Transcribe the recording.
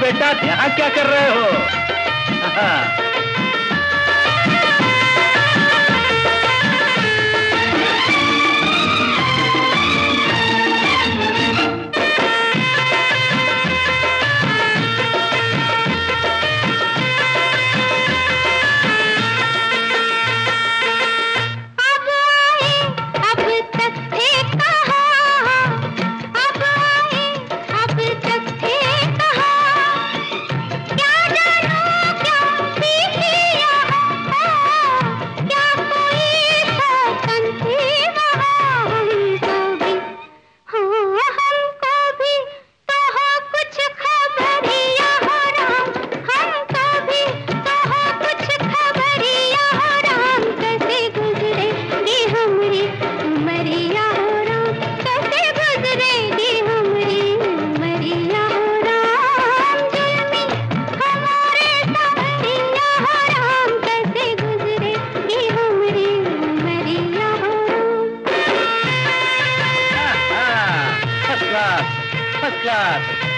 बेटा यहाँ क्या कर रहे हो। हाँ। club.